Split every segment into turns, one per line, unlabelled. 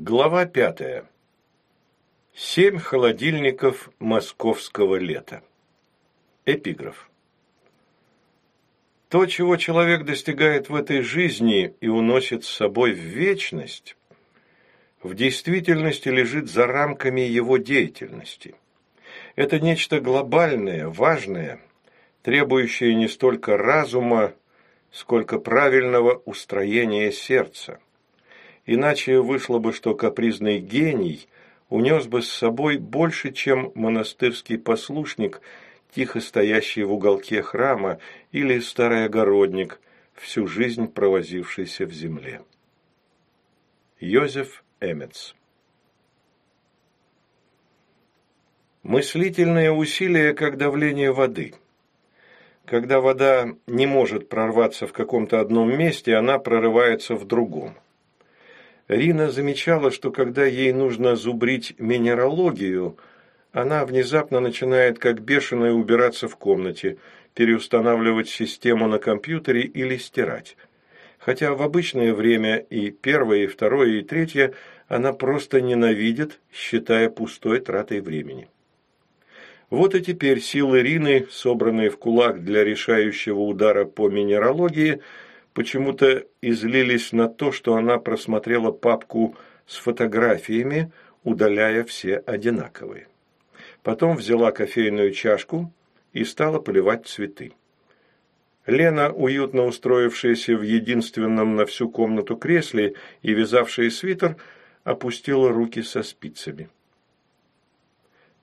Глава пятая. Семь холодильников московского лета. Эпиграф. То, чего человек достигает в этой жизни и уносит с собой в вечность, в действительности лежит за рамками его деятельности. Это нечто глобальное, важное, требующее не столько разума, сколько правильного устроения сердца. Иначе вышло бы, что капризный гений унес бы с собой больше, чем монастырский послушник – тихо стоящий в уголке храма, или старый огородник, всю жизнь провозившийся в земле. Йозеф Эмец Мыслительное усилие, как давление воды. Когда вода не может прорваться в каком-то одном месте, она прорывается в другом. Рина замечала, что когда ей нужно зубрить минералогию – она внезапно начинает как бешеная убираться в комнате, переустанавливать систему на компьютере или стирать. Хотя в обычное время и первое, и второе, и третье она просто ненавидит, считая пустой тратой времени. Вот и теперь силы Рины, собранные в кулак для решающего удара по минералогии, почему-то излились на то, что она просмотрела папку с фотографиями, удаляя все одинаковые. Потом взяла кофейную чашку и стала поливать цветы. Лена, уютно устроившаяся в единственном на всю комнату кресле и вязавшая свитер, опустила руки со спицами.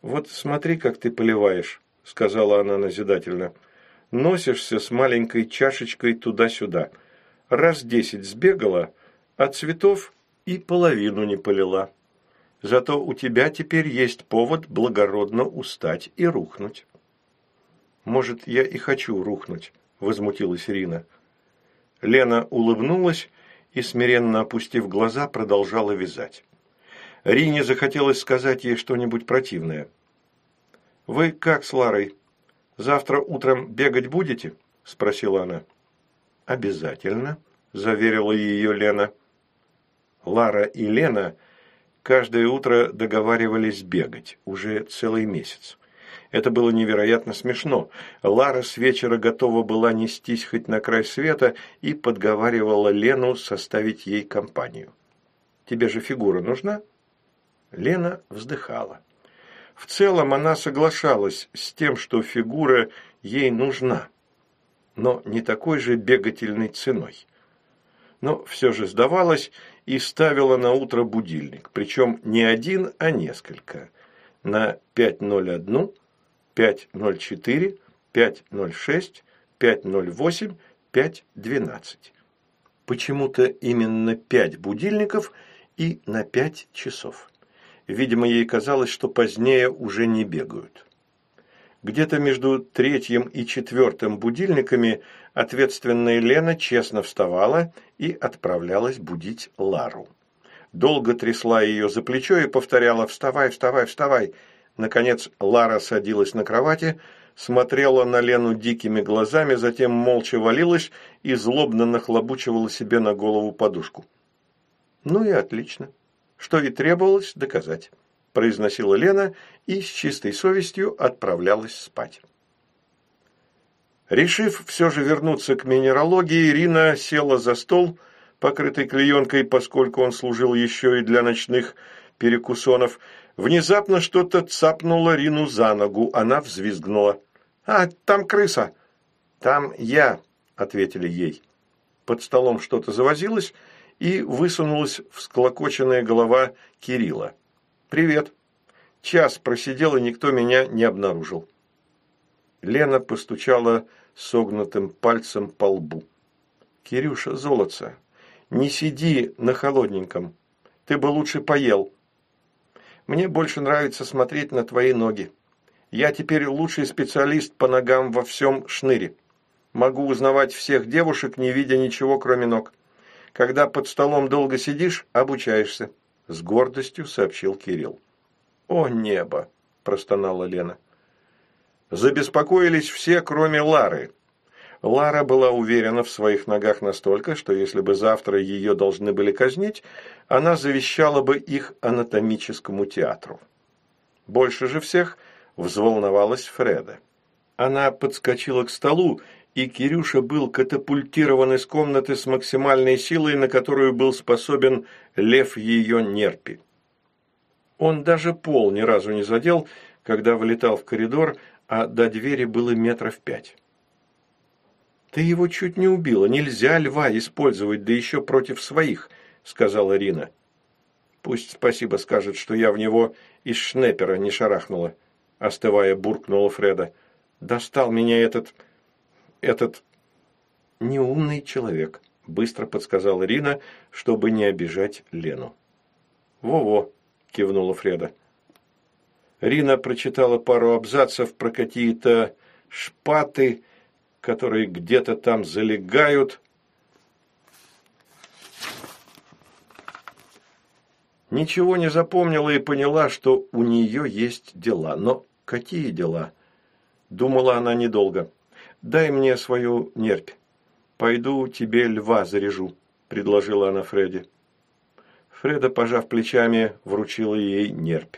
«Вот смотри, как ты поливаешь», – сказала она назидательно. «Носишься с маленькой чашечкой туда-сюда. Раз десять сбегала, а цветов и половину не полила». Зато у тебя теперь есть повод благородно устать и рухнуть. Может, я и хочу рухнуть, возмутилась Ирина. Лена улыбнулась и, смиренно опустив глаза, продолжала вязать. Рине захотелось сказать ей что-нибудь противное. «Вы как с Ларой? Завтра утром бегать будете?» – спросила она. «Обязательно», – заверила ее Лена. Лара и Лена каждое утро договаривались бегать, уже целый месяц. Это было невероятно смешно. Лара с вечера готова была нестись хоть на край света и подговаривала Лену составить ей компанию. «Тебе же фигура нужна?» Лена вздыхала. В целом она соглашалась с тем, что фигура ей нужна, но не такой же бегательной ценой. Но все же сдавалась и ставила на утро будильник, причем не один, а несколько, на 5.01, 5.04, 5.06, 5.08, 5.12. Почему-то именно пять будильников и на пять часов. Видимо, ей казалось, что позднее уже не бегают. Где-то между третьим и четвертым будильниками ответственная Лена честно вставала и отправлялась будить Лару. Долго трясла ее за плечо и повторяла «Вставай, вставай, вставай!». Наконец Лара садилась на кровати, смотрела на Лену дикими глазами, затем молча валилась и злобно нахлобучивала себе на голову подушку. Ну и отлично. Что и требовалось доказать произносила Лена и с чистой совестью отправлялась спать. Решив все же вернуться к минералогии, Ирина села за стол, покрытый клеенкой, поскольку он служил еще и для ночных перекусонов. Внезапно что-то цапнуло Рину за ногу, она взвизгнула. «А, там крыса!» «Там я», — ответили ей. Под столом что-то завозилось, и высунулась всклокоченная голова Кирилла. «Привет». Час просидел, и никто меня не обнаружил. Лена постучала согнутым пальцем по лбу. «Кирюша, золотца, не сиди на холодненьком. Ты бы лучше поел. Мне больше нравится смотреть на твои ноги. Я теперь лучший специалист по ногам во всем шныре. Могу узнавать всех девушек, не видя ничего, кроме ног. Когда под столом долго сидишь, обучаешься. – с гордостью сообщил Кирилл. «О небо!» – простонала Лена. Забеспокоились все, кроме Лары. Лара была уверена в своих ногах настолько, что если бы завтра ее должны были казнить, она завещала бы их анатомическому театру. Больше же всех взволновалась Фреда. Она подскочила к столу, и Кирюша был катапультирован из комнаты с максимальной силой, на которую был способен лев ее нерпи. Он даже пол ни разу не задел, когда вылетал в коридор, а до двери было метров пять. «Ты его чуть не убила. Нельзя льва использовать, да еще против своих», — сказала Рина. «Пусть спасибо скажет, что я в него из шнепера не шарахнула», — остывая буркнула Фреда. «Достал меня этот... этот...» «Неумный человек», — быстро подсказала Рина, чтобы не обижать Лену. «Во-во», — кивнула Фреда. Рина прочитала пару абзацев про какие-то шпаты, которые где-то там залегают. Ничего не запомнила и поняла, что у нее есть дела. Но какие дела? Думала она недолго. «Дай мне свою нерпь. Пойду тебе льва заряжу», – предложила она Фредди. Фреда, пожав плечами, вручила ей нерпь.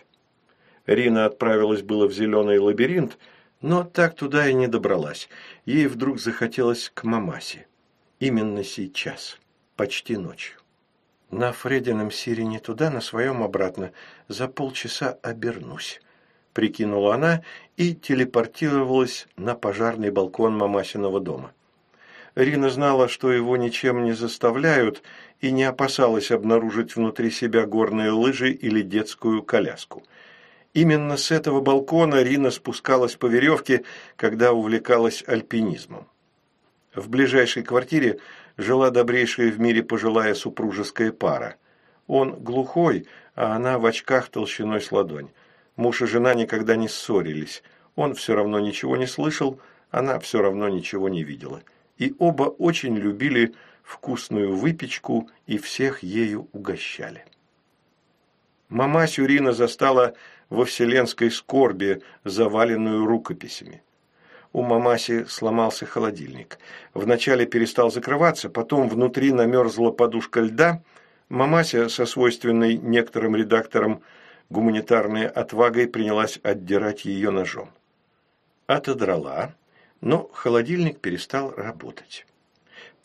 Рина отправилась было в зеленый лабиринт – но так туда и не добралась. Ей вдруг захотелось к мамасе. Именно сейчас, почти ночью. На Фредином сирене туда, на своем обратно. За полчаса обернусь. Прикинула она и телепортировалась на пожарный балкон мамасиного дома. Рина знала, что его ничем не заставляют, и не опасалась обнаружить внутри себя горные лыжи или детскую коляску – Именно с этого балкона Рина спускалась по веревке, когда увлекалась альпинизмом. В ближайшей квартире жила добрейшая в мире пожилая супружеская пара. Он глухой, а она в очках толщиной с ладонь. Муж и жена никогда не ссорились. Он все равно ничего не слышал, она все равно ничего не видела. И оба очень любили вкусную выпечку и всех ею угощали. Мама Сюрина застала во вселенской скорби, заваленную рукописями. У мамаси сломался холодильник. Вначале перестал закрываться, потом внутри намерзла подушка льда. Мамася со свойственной некоторым редакторам гуманитарной отвагой принялась отдирать ее ножом. Отодрала, но холодильник перестал работать.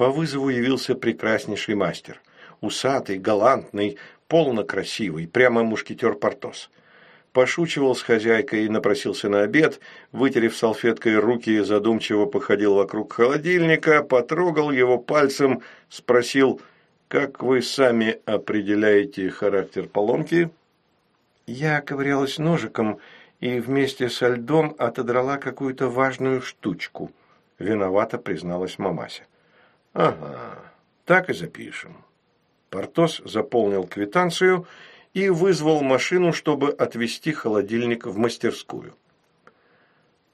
По вызову явился прекраснейший мастер. Усатый, галантный, полно красивый, прямо мушкетер Портос – пошучивал с хозяйкой и напросился на обед, вытерев салфеткой руки, задумчиво походил вокруг холодильника, потрогал его пальцем, спросил, «Как вы сами определяете характер поломки?» Я ковырялась ножиком и вместе со льдом отодрала какую-то важную штучку. Виновато призналась мамася. «Ага, так и запишем». Портос заполнил квитанцию и вызвал машину, чтобы отвезти холодильник в мастерскую.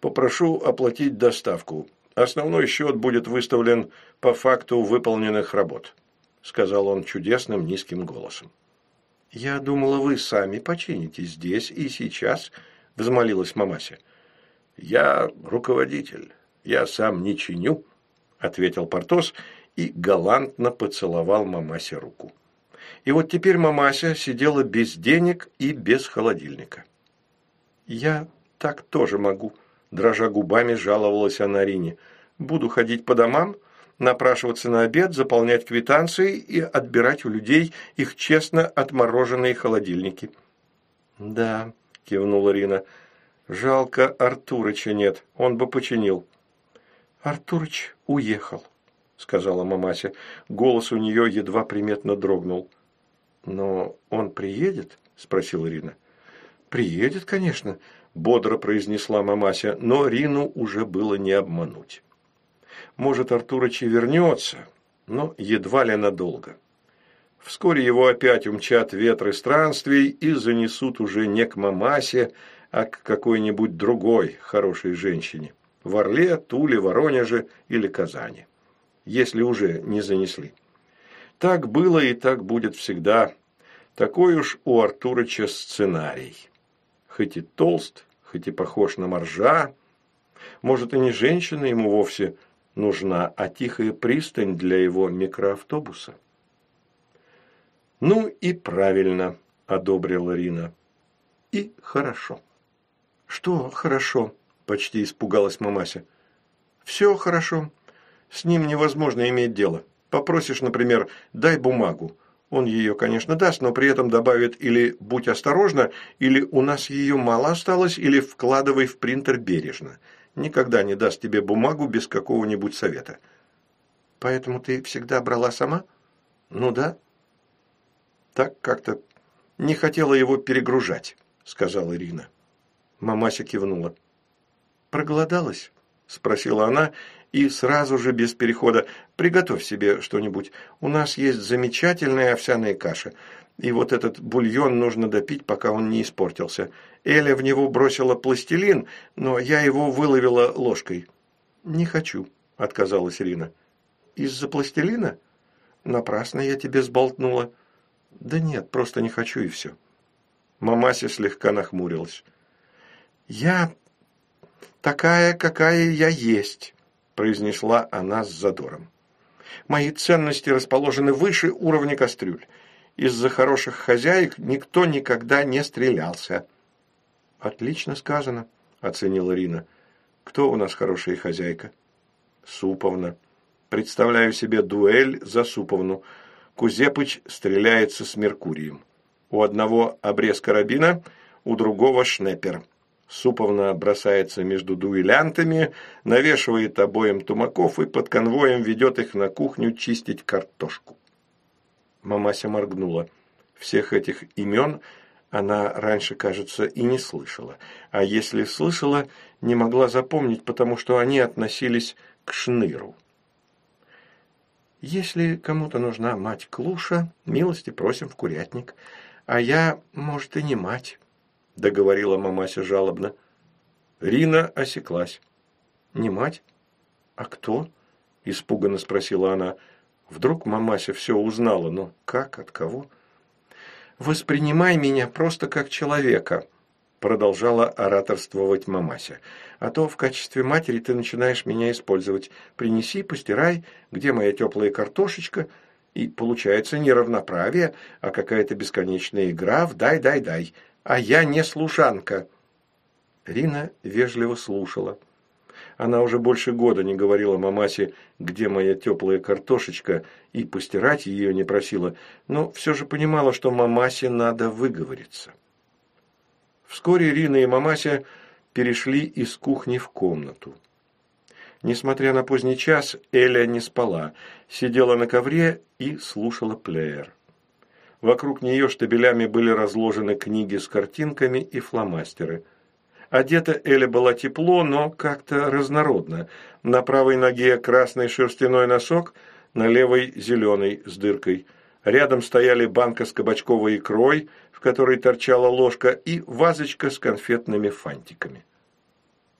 «Попрошу оплатить доставку. Основной счет будет выставлен по факту выполненных работ», сказал он чудесным низким голосом. «Я думала, вы сами почините здесь и сейчас», взмолилась мамася. «Я руководитель. Я сам не чиню», ответил Портос и галантно поцеловал мамасе руку. И вот теперь мамася сидела без денег и без холодильника. «Я так тоже могу», – дрожа губами жаловалась она Рине. «Буду ходить по домам, напрашиваться на обед, заполнять квитанции и отбирать у людей их честно отмороженные холодильники». «Да», – кивнула Рина, – «жалко Артурыча нет, он бы починил». «Артурыч уехал», – сказала мамася. Голос у нее едва приметно дрогнул. «Но он приедет?» – спросила Рина. «Приедет, конечно», – бодро произнесла мамася, но Рину уже было не обмануть. «Может, Артурыч и вернется, но едва ли надолго. Вскоре его опять умчат ветры странствий и занесут уже не к мамасе, а к какой-нибудь другой хорошей женщине. В Орле, Туле, Воронеже или Казани. Если уже не занесли. Так было и так будет всегда. Такой уж у Артурыча сценарий. Хоть и толст, хоть и похож на моржа. Может, и не женщина ему вовсе, нужна, а тихая пристань для его микроавтобуса. «Ну и правильно», – одобрила Рина. «И хорошо». «Что хорошо?» – почти испугалась мамася. «Все хорошо. С ним невозможно иметь дело. Попросишь, например, дай бумагу. Он ее, конечно, даст, но при этом добавит или «будь осторожна», или «у нас ее мало осталось», или «вкладывай в принтер бережно». Никогда не даст тебе бумагу без какого-нибудь совета. Поэтому ты всегда брала сама? Ну да. Так как-то не хотела его перегружать, сказала Ирина. Мамася кивнула. Проголодалась? Спросила она и сразу же без перехода «Приготовь себе что-нибудь. У нас есть замечательная овсяная каша. И вот этот бульон нужно допить, пока он не испортился. Эля в него бросила пластилин, но я его выловила ложкой». «Не хочу», – отказалась Ирина. «Из-за пластилина? Напрасно я тебе сболтнула». «Да нет, просто не хочу и все». Мамася слегка нахмурилась. «Я такая, какая я есть», – произнесла она с задором. «Мои ценности расположены выше уровня кастрюль. Из-за хороших хозяек никто никогда не стрелялся». «Отлично сказано», – оценила Рина. «Кто у нас хорошая хозяйка?» «Суповна. Представляю себе дуэль за Суповну. Кузепыч стреляется с Меркурием. У одного обрез карабина, у другого шнепер. Суповна бросается между дуэлянтами, навешивает обоим тумаков и под конвоем ведет их на кухню чистить картошку. Мамася моргнула. Всех этих имен она раньше, кажется, и не слышала. А если слышала, не могла запомнить, потому что они относились к шныру. «Если кому-то нужна мать Клуша, милости просим в курятник. А я, может, и не мать» договорила мамася жалобно. Рина осеклась. «Не мать? А кто?» – испуганно спросила она. Вдруг мамася все узнала, но как, от кого? «Воспринимай меня просто как человека», – продолжала ораторствовать мамася. «А то в качестве матери ты начинаешь меня использовать. Принеси, постирай, где моя теплая картошечка?» И получается не равноправие, а какая-то бесконечная игра в «дай-дай-дай» а я не служанка». Рина вежливо слушала. Она уже больше года не говорила мамасе, где моя теплая картошечка, и постирать ее не просила, но все же понимала, что мамасе надо выговориться. Вскоре Рина и мамася перешли из кухни в комнату. Несмотря на поздний час, Эля не спала, сидела на ковре и слушала плеер. Вокруг нее штабелями были разложены книги с картинками и фломастеры. Одета Эля была тепло, но как-то разнородно. На правой ноге красный шерстяной носок, на левой зеленый с дыркой. Рядом стояли банка с кабачковой икрой, в которой торчала ложка, и вазочка с конфетными фантиками.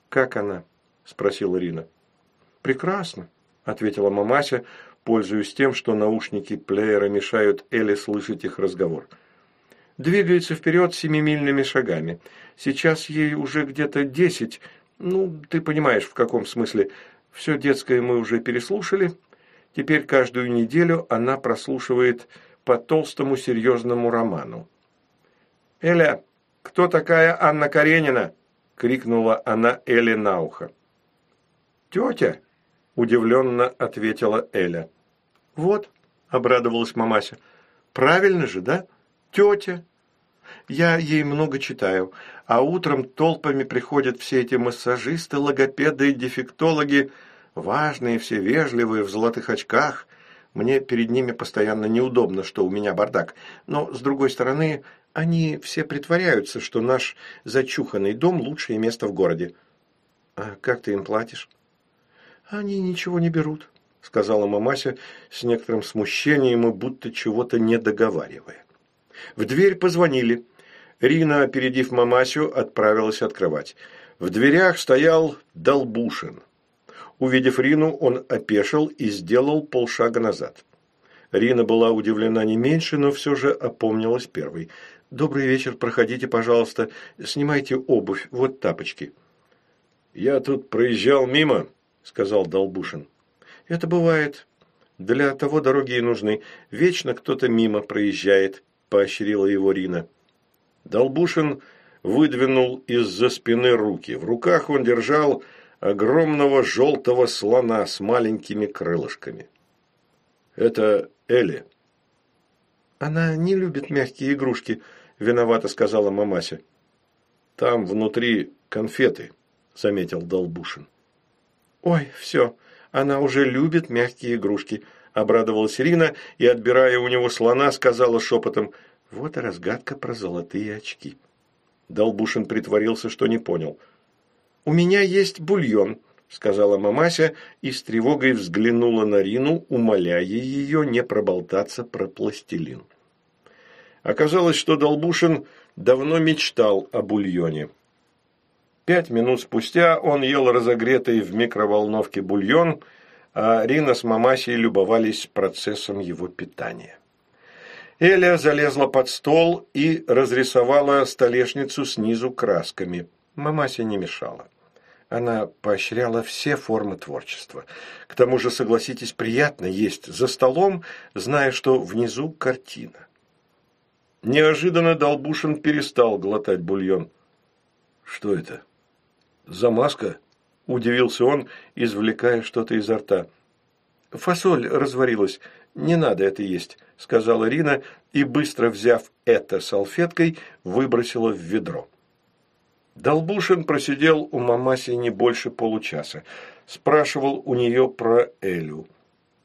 «Как она?» – спросила Рина. «Прекрасно», – ответила мамася, пользуясь тем, что наушники плеера мешают Элли слышать их разговор. Двигается вперед семимильными шагами. Сейчас ей уже где-то десять. Ну, ты понимаешь, в каком смысле. Все детское мы уже переслушали. Теперь каждую неделю она прослушивает по толстому серьезному роману. «Эля, кто такая Анна Каренина?» – крикнула она Эле на ухо. «Тетя!» – удивленно ответила Эля. «Вот», – обрадовалась мамася, – «правильно же, да? Тетя». Я ей много читаю, а утром толпами приходят все эти массажисты, логопеды и дефектологи, важные, все вежливые, в золотых очках. Мне перед ними постоянно неудобно, что у меня бардак. Но, с другой стороны, они все притворяются, что наш зачуханный дом – лучшее место в городе. А как ты им платишь? Они ничего не берут. – сказала мамася с некоторым смущением и будто чего-то не договаривая. В дверь позвонили. Рина, опередив мамасю, отправилась открывать. В дверях стоял Долбушин. Увидев Рину, он опешил и сделал полшага назад. Рина была удивлена не меньше, но все же опомнилась первой. «Добрый вечер, проходите, пожалуйста. Снимайте обувь, вот тапочки».
«Я тут проезжал мимо», – сказал Долбушин.
Это бывает. Для того дороги и нужны. Вечно кто-то мимо проезжает, поощрила его Рина. Долбушин выдвинул из-за спины руки. В руках он держал огромного желтого слона с маленькими крылышками. «Это Элли». «Она не любит мягкие игрушки», – виновато сказала мамася. «Там внутри конфеты», – заметил Долбушин. «Ой, все, она уже любит мягкие игрушки», – обрадовалась Рина и, отбирая у него слона, сказала шепотом, «Вот и разгадка про золотые очки». Долбушин притворился, что не понял – «У меня есть бульон», – сказала мамася и с тревогой взглянула на Рину, умоляя ее не проболтаться про пластилин. Оказалось, что Долбушин давно мечтал о бульоне. Пять минут спустя он ел разогретый в микроволновке бульон, а Рина с мамасей любовались процессом его питания. Эля залезла под стол и разрисовала столешницу снизу красками. Мамася не мешала. Она поощряла все формы творчества. К тому же, согласитесь, приятно есть за столом, зная, что внизу картина. Неожиданно Долбушин перестал глотать бульон. «Что это? Замазка?» – удивился он, извлекая что-то изо рта. «Фасоль разварилась. Не надо это есть», – сказала Рина и, быстро взяв это салфеткой, выбросила в ведро. Долбушин просидел у мамаси не больше получаса. Спрашивал у нее про Элю.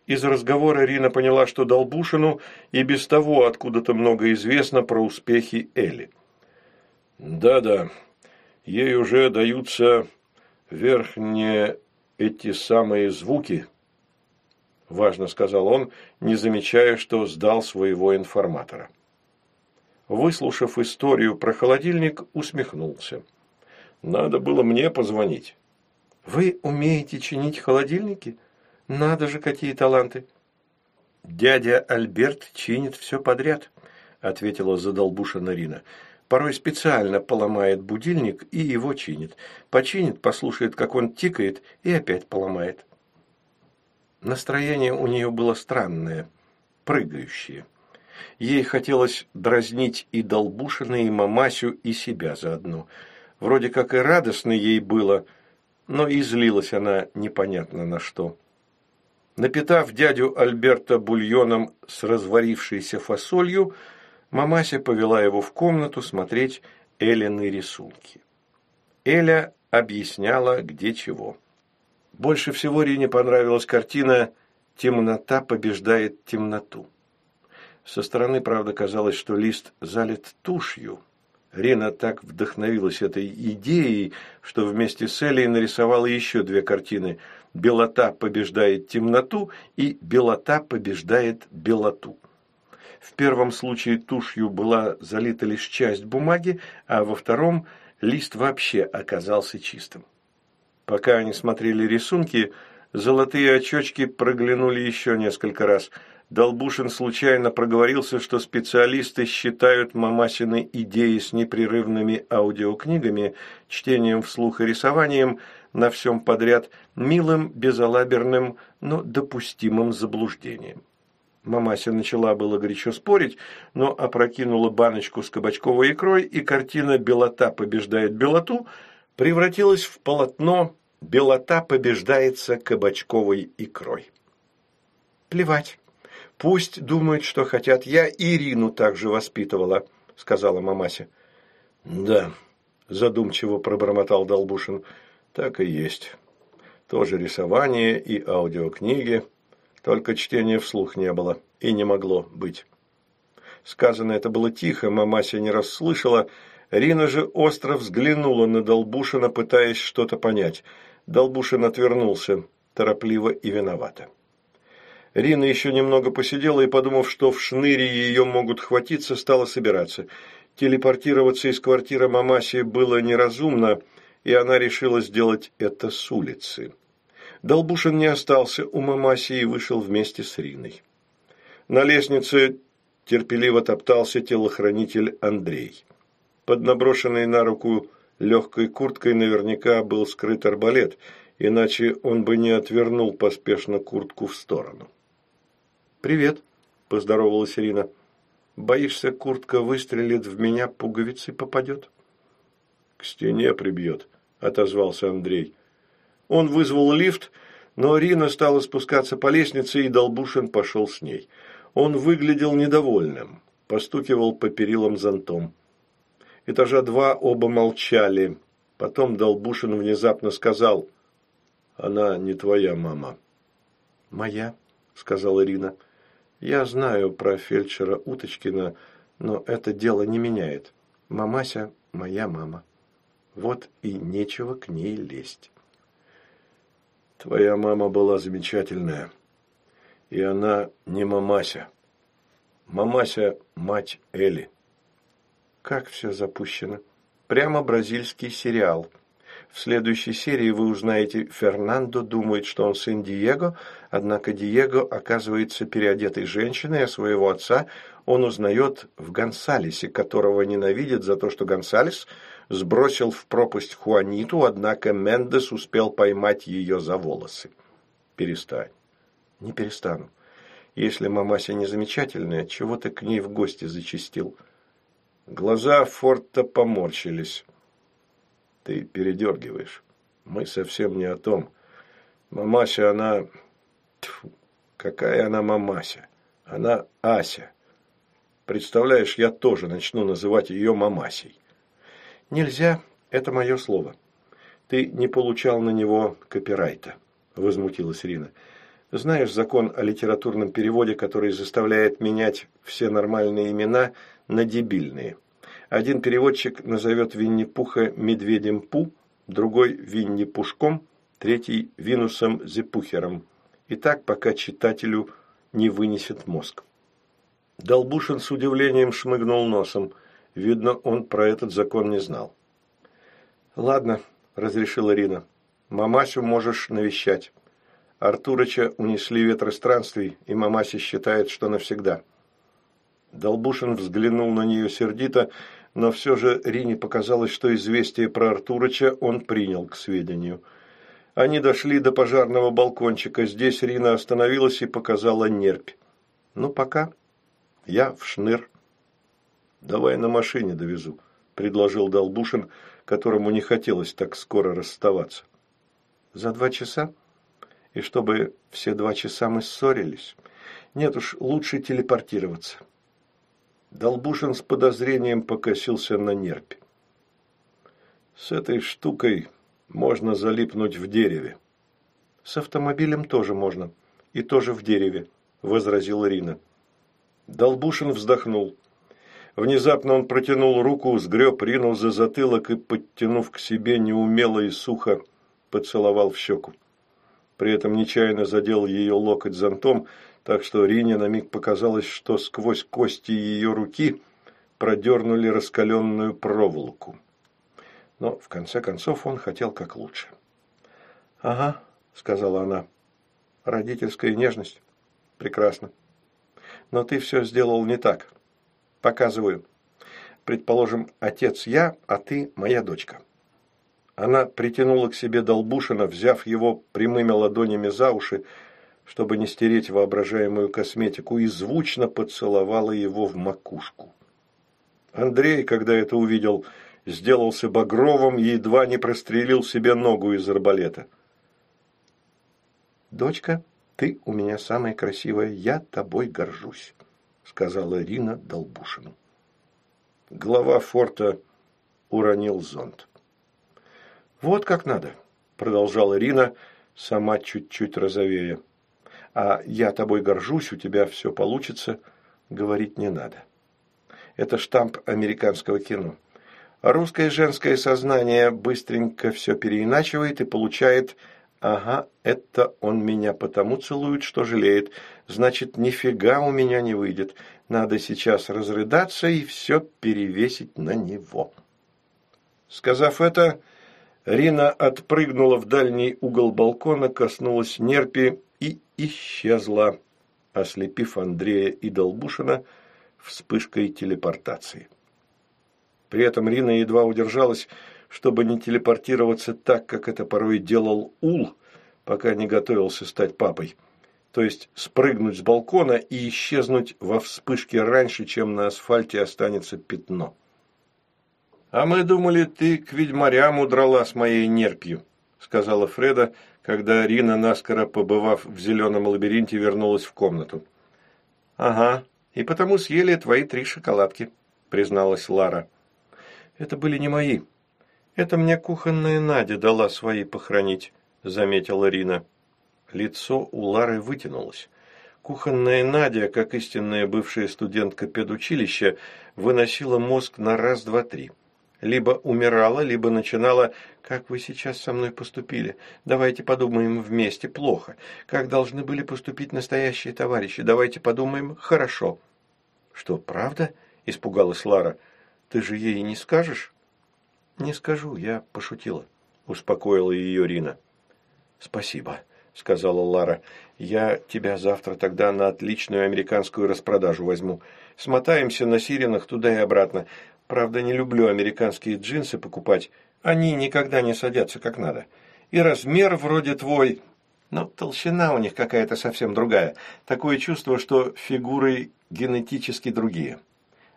Из разговора Рина поняла, что Долбушину и без того откуда-то много известно про успехи Эли. «Да-да, ей уже даются верхние эти самые звуки», – важно сказал он, не замечая, что сдал своего информатора. Выслушав историю про холодильник, усмехнулся. Надо было мне позвонить. Вы умеете чинить холодильники? Надо же, какие таланты. Дядя Альберт чинит все подряд, ответила задолбушина Рина. Порой специально поломает будильник и его чинит. Починит, послушает, как он тикает, и опять поломает. Настроение у нее было странное, прыгающее. Ей хотелось дразнить и Долбушина, и Мамасю, и себя заодно – Вроде как и радостно ей было, но и злилась она непонятно на что. Напитав дядю Альберта бульоном с разварившейся фасолью, мамася повела его в комнату смотреть Эллины рисунки. Эля объясняла, где чего. Больше всего Рине понравилась картина «Темнота побеждает темноту». Со стороны, правда, казалось, что лист залит тушью – Рина так вдохновилась этой идеей, что вместе с Элей нарисовала еще две картины «Белота побеждает темноту» и «Белота побеждает белоту». В первом случае тушью была залита лишь часть бумаги, а во втором лист вообще оказался чистым. Пока они смотрели рисунки, золотые очечки проглянули еще несколько раз – Долбушин случайно проговорился, что специалисты считают мамасины идеи с непрерывными аудиокнигами, чтением вслух и рисованием на всем подряд милым, безалаберным, но допустимым заблуждением. Мамася начала было горячо спорить, но опрокинула баночку с кабачковой икрой, и картина «Белота побеждает белоту» превратилась в полотно «Белота побеждается кабачковой икрой». «Плевать», Пусть думают, что хотят. Я Ирину также воспитывала, сказала мамася. Да, задумчиво пробормотал Долбушин. Так и есть. Тоже рисование и аудиокниги. Только чтения вслух не было и не могло быть. Сказано это было тихо, мамася не расслышала. Рина же остро взглянула на Долбушина, пытаясь что-то понять. Долбушин отвернулся, торопливо и виновато. Рина еще немного посидела и, подумав, что в шныре ее могут хватиться, стала собираться. Телепортироваться из квартиры Мамаси было неразумно, и она решила сделать это с улицы. Долбушин не остался у Мамаси и вышел вместе с Риной. На лестнице терпеливо топтался телохранитель Андрей. Под наброшенной на руку легкой курткой наверняка был скрыт арбалет, иначе он бы не отвернул поспешно куртку в сторону.
«Привет», – поздоровалась Ирина. «Боишься, куртка выстрелит в меня, пуговицей попадет?»
«К стене прибьет», – отозвался Андрей. Он вызвал лифт, но Рина стала спускаться по лестнице, и Долбушин пошел с ней. Он выглядел недовольным, постукивал по перилам зонтом. Этажа два оба молчали. Потом Долбушин внезапно сказал, «Она не твоя мама».
«Моя», — сказала Ирина. «Я знаю про фельдшера Уточкина, но это дело не меняет. Мамася – моя мама. Вот и нечего к ней лезть».
Твоя мама была замечательная. И она не мамася. Мамася – мать Эли.
Как все запущено. Прямо бразильский сериал. В следующей серии вы узнаете, Фернандо думает, что он сын Диего, однако Диего оказывается переодетой женщиной, а своего отца он узнает в Гонсалесе, которого ненавидит за то, что Гонсалес сбросил в пропасть Хуаниту, однако Мендес успел поймать ее за волосы. Перестань. Не перестану. Если мамася не замечательная, чего ты к ней в гости зачистил?
Глаза Форта поморщились. Ты передергиваешь. Мы совсем не о том. Мамася, она... Тьфу, какая она мамася? Она Ася. Представляешь, я тоже начну называть ее мамасей.
Нельзя, это мое слово. Ты не получал на него копирайта, возмутилась Рина. Знаешь закон о литературном переводе, который заставляет менять все нормальные имена на дебильные. Один переводчик назовет Винни-Пуха медведем Пу, другой Винни-Пушком, третий Винусом Зепухером. И так, пока читателю не вынесет мозг. Долбушин с удивлением шмыгнул носом. Видно, он про этот закон не знал. «Ладно», – разрешила Рина. «Мамасю можешь навещать. Артурыча унесли ветры странствий, и мамася считает, что навсегда». Долбушин взглянул на нее сердито, но все же Рине показалось, что известие про Артурыча он принял к сведению. Они дошли до пожарного балкончика. Здесь Рина остановилась и показала нерпь. «Ну, пока. Я в шныр». «Давай на машине довезу», – предложил Долбушин, которому не хотелось так скоро расставаться. «За два часа?» и чтобы все два часа мы ссорились. Нет уж, лучше телепортироваться. Долбушин с подозрением покосился на нерпе.
С этой штукой можно залипнуть в дереве.
С автомобилем тоже можно. И тоже в дереве, возразила Рина.
Долбушин вздохнул. Внезапно он протянул руку, сгреб Рину за затылок и, подтянув к себе неумело и сухо, поцеловал в щеку при этом нечаянно задел ее локоть зонтом, так что Рине на миг показалось, что сквозь кости ее руки продернули раскаленную проволоку. Но, в конце концов, он хотел как лучше.
«Ага», — сказала она, — «родительская нежность. Прекрасно. Но ты все сделал не так. Показываю. Предположим, отец я, а ты моя дочка». Она притянула к себе Долбушина, взяв его прямыми ладонями за уши, чтобы не стереть воображаемую косметику, и звучно поцеловала его в макушку. Андрей, когда это увидел, сделался багровым и едва не прострелил себе ногу из арбалета. «Дочка, ты у меня самая красивая, я тобой горжусь», — сказала Ирина Долбушину.
Глава форта уронил зонт.
«Вот как надо», – продолжала Ирина, сама чуть-чуть розовея. «А я тобой горжусь, у тебя все получится, говорить не надо. Это штамп американского кино. русское женское сознание быстренько все переиначивает и получает «Ага, это он меня потому целует, что жалеет. Значит, нифига у меня не выйдет. Надо сейчас разрыдаться и все перевесить на него». Сказав это, Рина отпрыгнула в дальний угол балкона, коснулась нерпи и исчезла, ослепив Андрея и Долбушина вспышкой телепортации. При этом Рина едва удержалась,
чтобы не телепортироваться так, как это порой делал Ул, пока не готовился стать папой. То есть спрыгнуть с балкона и исчезнуть во вспышке раньше, чем на асфальте останется пятно. «А мы думали, ты к ведьмарям удрала с моей нерпью», — сказала Фреда, когда Рина, наскоро побывав в зеленом лабиринте, вернулась в комнату. «Ага, и потому съели твои три шоколадки», — призналась Лара. «Это были не мои. Это мне кухонная Надя дала свои похоронить», — заметила Рина. Лицо у Лары вытянулось. Кухонная Надя, как истинная бывшая студентка педучилища, выносила мозг на раз-два-три либо умирала, либо начинала «Как вы сейчас со мной поступили? Давайте подумаем вместе. Плохо. Как должны были поступить настоящие товарищи? Давайте подумаем. Хорошо». «Что, правда?» – испугалась Лара. «Ты же ей не скажешь?» «Не скажу, я пошутила», – успокоила ее Рина. «Спасибо», – сказала Лара. «Я тебя завтра тогда на отличную американскую распродажу возьму. Смотаемся на сиренах туда и обратно. Правда, не люблю американские джинсы покупать. Они никогда не садятся как надо. И размер вроде твой, но толщина у них какая-то совсем другая. Такое чувство, что фигуры генетически другие.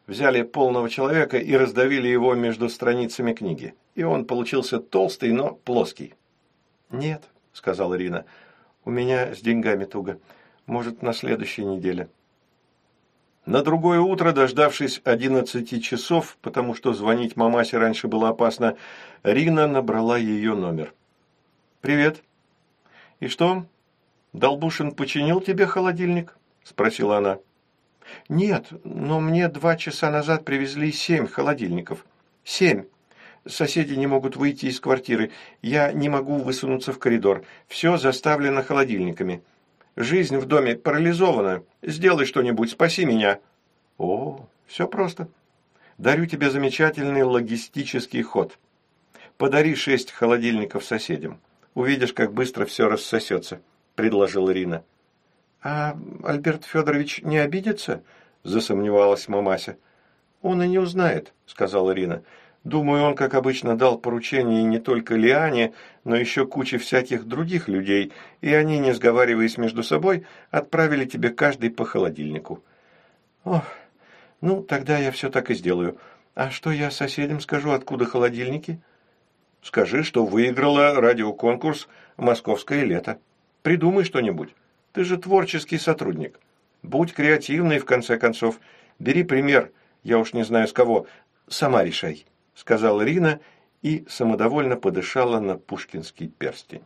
Взяли полного человека и раздавили его между страницами книги. И он получился толстый, но плоский. «Нет», — сказала Ирина, — «у меня с деньгами туго. Может, на следующей неделе». На другое утро, дождавшись одиннадцати часов, потому что звонить мамасе раньше было опасно, Рина набрала ее номер. «Привет. И что, Долбушин починил тебе холодильник?» – спросила она. «Нет, но мне два часа назад привезли семь холодильников. Семь. Соседи не могут выйти из квартиры. Я не могу высунуться в коридор. Все заставлено холодильниками. Жизнь в доме парализована. Сделай что-нибудь, спаси меня». «О, все просто. Дарю тебе замечательный логистический ход. Подари шесть холодильников соседям. Увидишь, как быстро все рассосется», – предложила Ирина. «А Альберт Федорович не обидится?» – засомневалась мамася. «Он и не узнает», – сказала Ирина. Думаю, он, как обычно, дал поручение не только Лиане, но еще куче всяких других людей, и они, не сговариваясь между собой, отправили тебе каждый по холодильнику. Ох, ну, тогда я все так и сделаю. А что я соседям скажу, откуда холодильники? Скажи, что выиграла радиоконкурс «Московское лето». Придумай что-нибудь. Ты же творческий сотрудник. Будь креативный, в конце концов. Бери пример, я уж не знаю с кого. Сама решай сказала Рина и самодовольно подышала на пушкинский перстень.